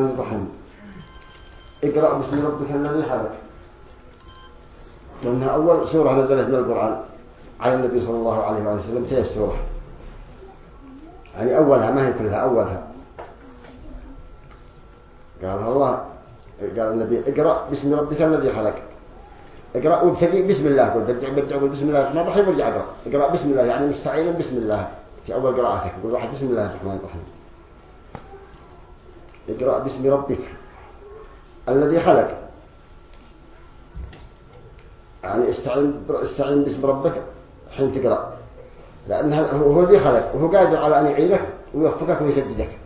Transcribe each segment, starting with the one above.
الرحيم اقرأ باسم ربك الذي خلق لأنها أول سورة نزلت من القرآن على النبي صلى الله عليه وسلم. تهي السورة. يعني أولها ما هي كلها أولها. قال الله قال النبي اقرأ باسم ربك الذي خلق اقرأ وابتدي بسم الله. قل بدع بدع قل بسم الله. الرحمن الرحيم وارجع أقرأ. اقرأ بسم الله يعني مستعين بسم الله. في أول قراءتك. قل واحد بسم الله الرحمن الرحيم. اقرأ باسم ربك الذي خلق. يعني استعين استعين باسم ربك حين تقرأ. لأن هو ذي خلق. وهو قادر على أن يعينك ويوفقك ويسددك.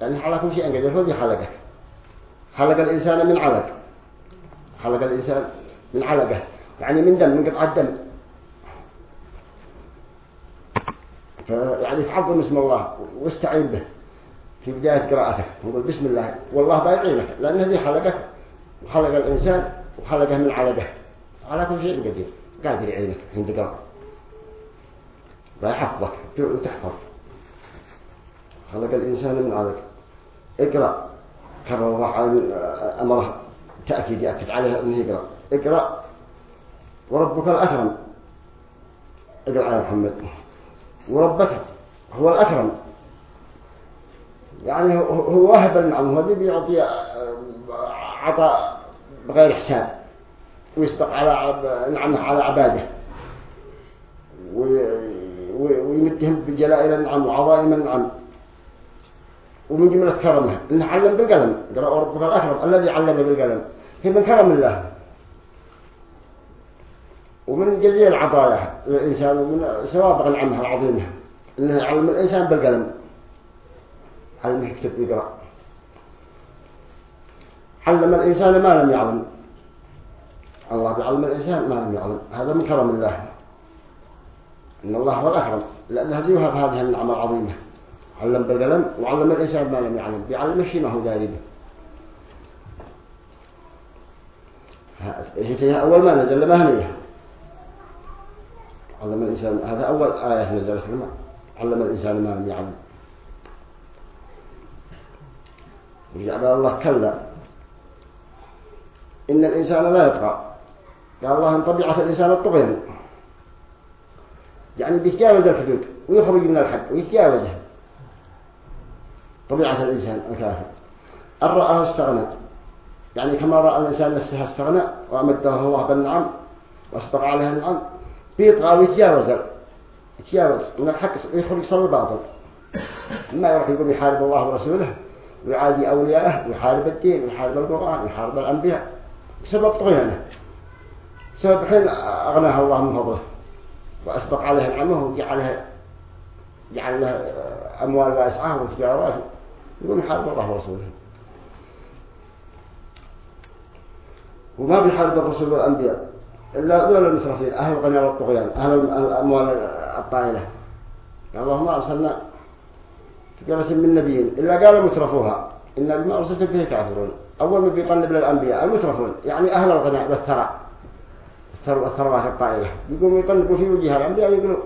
لأنه على كل شيء قادر هو ذي خلقك. خلق الإنسان من علق. خلق الإنسان من علقة. يعني من دم من قطعة دم. فيعني تعظم اسم الله واستعين به. في بداية قراءتك نقول بسم الله والله بيعينك لأن هذه خلقك وخلق الإنسان وخلقه من علقه. على كل شيء قدير قادر يعينك عند قراءة. بيحفظك وتحفظ. خلق الإنسان من علق اقرأ. كرر الله أمره. تأكيد يأكد عليه أنه يقرأ. اقرأ. وربك الأكرم. اقرأ يا محمد. وربك هو الأكرم. يعني هو واهب النعم هو الذي بيعطي عطاء بغير حساب ويسبق على نعمه على عباده. ويمدهم بجلائل النعم وعظائم النعم. ومن جملة كرمه إنه علم بالقلم قرأ ربك الأكرم الذي علم بالقلم. هي من كرم الله. ومن جزيل العطايا للإنسان ومن سوابق النعمة العظيمة إنه يعلم الإنسان بالقلم. علم يكتب ويقرأ علم الإنسان ما لم يعلم. الله يعلم الإنسان ما لم يعلم. هذا من كرم الله. إن الله هو الأكرم. لأن هذه يوهب هذه النعمة العظيمة. علم بالقلم وعلم الإنسان ما لم يعلم. بيعلم الشيء ما هو داري به هي أول ما نزل ما علم الإنسان هذا أول آية نزلت لما علم الإنسان ما لم يعلم. وجعل الله كلا. إن الإنسان لا يطغى. قال الله إن طبيعة الإنسان الطغيان. يعني بيتجاوز الحدود ويخرج من الحد ويتجاوزها. طبيعة الإنسان الكافر. أن رآه استغنى. يعني كما رأى الإنسان نفسه استغنى وأمده الله بالنعم وأسبق عليها النعم بيطغى ويتجاوز. يتجاوز. من الحق يخرج صلى الباطل ما يروح يقوم يحارب الله ورسوله. ويعادي أولياءه ويحارب الدين ويحارب القرآن ويحارب الأنبياء. بسبب طغيانه. بسبب حين أغناها الله من فضله. وأسبق عليها نعمه وجعلها جعل له أموال وأسعار وتجارات يقول يحارب الله ورسوله. وما بيحارب الرسل والأنبياء. إلا دول المسرفين أهل الغنى والطغيان أهل الأموال الطائلة. اللهم أرسلنا في من نبيين إلا قالوا مترفوها. إن بما أرسلت به كافرون. أول ما بيطلب للأنبياء المترفون يعني أهل الغنى والثراء. الثروات الطائلة. يقوموا يطلبوا في وجه الأنبياء ويقولوا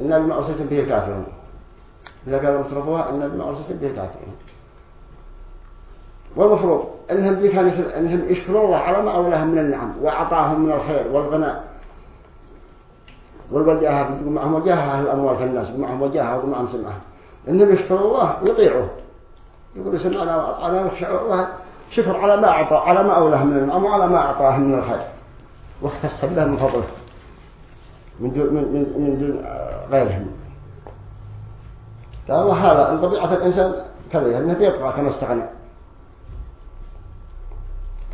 إن بما أرسلت به كافرون. إلا قالوا مترفوها إن بما أرسلت به كافرون. والمفروض أنهم كان أنهم يشكروا الله على ما أولهم من النعم وأعطاهم من الخير والغنى والوجاهة معهم وجاهة أهل الأموال في الناس معهم وجاهة ومعهم سمعة. إنهم يشكروا الله ويطيعوه يقولوا سمعنا وأطعنا شكر على ما أعطى على ما أولاه من النعم وعلى ما أعطاه من الخير. واختص به من فضله. من دون من من, دون غيرهم. قال هذا طبيعة الإنسان كذا أنه بيطغى كما استغنى.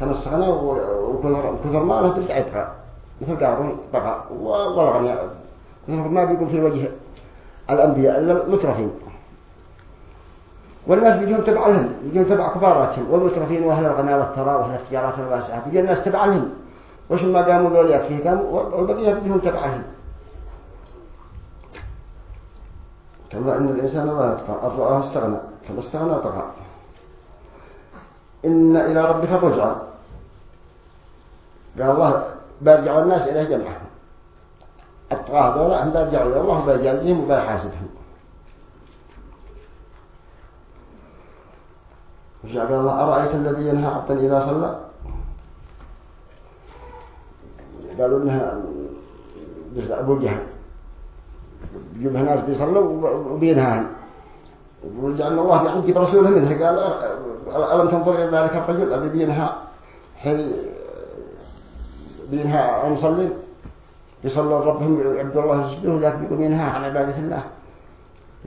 كما استغنى وكثر ماله ترجع يطغى مثل قارون طغى والغنى مثل ما بيقول في وجه الأنبياء إلا المترفين. والناس بيجون تبع لهم بيجون تبع كباراتهم والمترفين وأهل الغنى والثراء وأهل التجارات الواسعة بيجون الناس تبع لهم. وش ما قاموا ذول يكفيه قاموا والبقية بيجون تبع لهم. كما أن الإنسان لا يطغى أرضاه استغنى كما استغنى طغى إن إلى ربك الرجعى قال الله برجع الناس إليه جمعهم. الطغاة ذولا هم برجعوا إلى الله وبيجازيهم وبيحاسبهم قال الله أرأيت الذي ينهى عبدا إذا صلى؟ قالوا إنها أبو جهل يجيبها ناس بيصلوا وبينهاهم. ولأن الله يعجب رسوله منه. قال ألم تنظر إلى ذلك الرجل الذي بينهى حين بينهى عن صلي؟ يصلوا ربهم عبد الله يسجدوه لكن يقوم ينهى عن عبادة الله.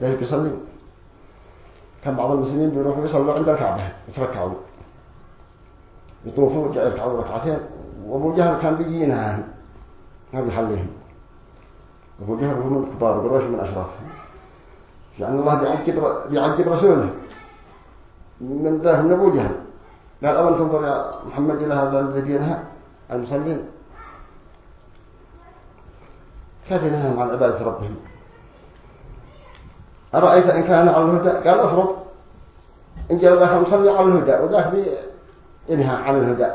ذلك يصلي. كان بعض المسلمين بيروحوا يصلوا عند الكعبة يتركعوا. يطوفوا يركعوا ركعتين. وأبو جهل كان بيجي ينهاهم. ما بيحليهم. أبو جهل هو من الكبار قريش من أشرافهم لأن الله بيعجب رسوله. من ذا من أبو جهل. قال أول تنظر يا محمد إلى هذا الذي ينهى المصلين كيف ينهى عن عبادة ربهم؟ أرأيت إن كان على الهدى؟ قال أفرض. إن جاء ذاك مصلي على الهدى وذاك ينهى عن الهدى.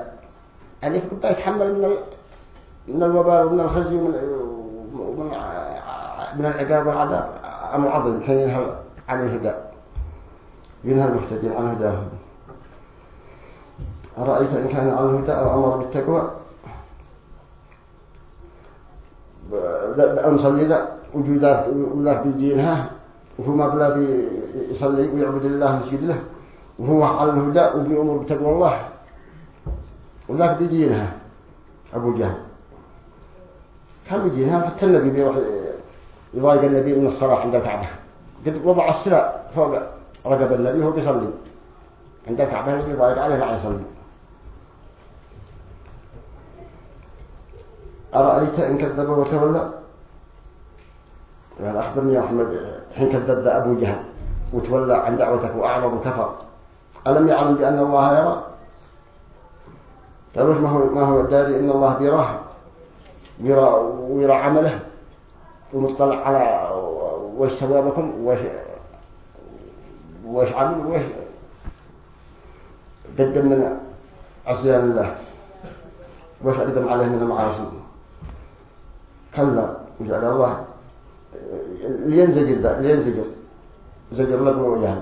يعني كنت يتحمل من من الوباء ومن الخزي ومن من العقاب والعذاب أمر عظيم كان ينهى عن الهدى. ينهى المهتدين عن هداهم. أرأيت إن كان على الهدى أو أمر بالتقوى؟ أنصلي ذا وجودات ولا بيجينها وهو ما بلا بيصلي ويعبد الله مسجد له وهو على الهدى وبيأمر بتقوى الله. وذاك بيجينها أبو جهل. كان بيجينها حتى النبي بيروح يضايق النبي من الصلاة عند الكعبة. قد وضع السلاء فوق رقب النبي وهو بيصلي. عند الكعبة يضايق عليه لا يصلي. أرأيت إن كذب وتولى؟ قال أخبرني يا محمد حين كذب أبو جهل وتولى عن دعوتك وأعرض كفر ألم يعلم بأن الله يرى؟ قالوا ما هو ما هو الداري إن الله بيراه ويرى ويرى عمله. ومطلع على وش ثوابكم وش وش عمل؟ وش قدم من عصيان الله. وش أقدم عليه من المعاصي؟ كلا. وجعل الله لينزجر لينزجر زجر لكم وجهل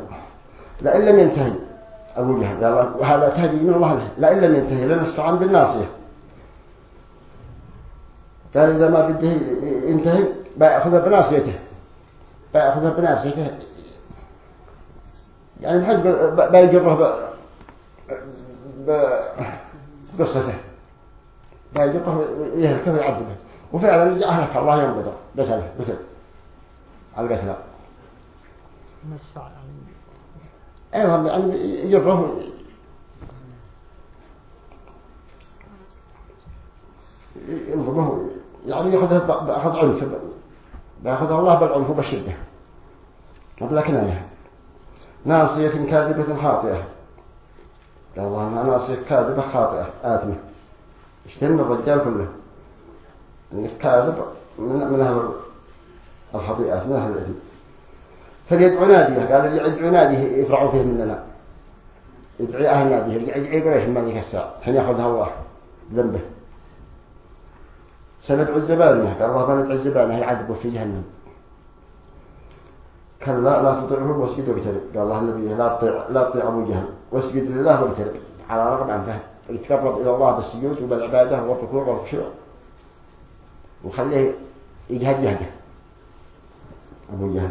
لئن لم ينتهي. أبو جهل. قال وهذا تهدي من الله له لئن لم ينتهي لنستعان بالناصية. قال إذا ما بده ينتهي بيأخذها بناصيته. بيأخذها بناصيته. يعني بحج بيجره بقصته. بيجره يهلكه ويعذبه. وفعلا أهلك. الله يوم بدر بسله بسل على القتلى نسفع أيوه يعني يجره ينظمه يعني ياخذها بأخذ عنف بأخذها الله بالعنف وبالشدة قبل كناية. ناصية كاذبة خاطئة. قال الله أنها ناصية كاذبة خاطئة. آثمة اشتم الرجال كله؟ إنك كاذب من من أهل الخطيئات من أهل الاثم فليدعو ناديه قال اللي يدعو ناديه يفرعوا فيه مننا يدعي أهل ناديه يدعي قريش ما ذيك الساعة؟ حين ياخذها الله ذنبه. سندعو الزبانية قال الله بندعو الزبانية يعذبوا في جهنم. كلا لا تطيعه واسجد واقترب قال الله النبي لا تطيع لا تطيع ابو جهل واسجد لله واقترب على رغم عنه يتقرب إلى الله بالسجود وبالعبادة والركوع والخشوع. وخليه يجهد جهده. أبو جهل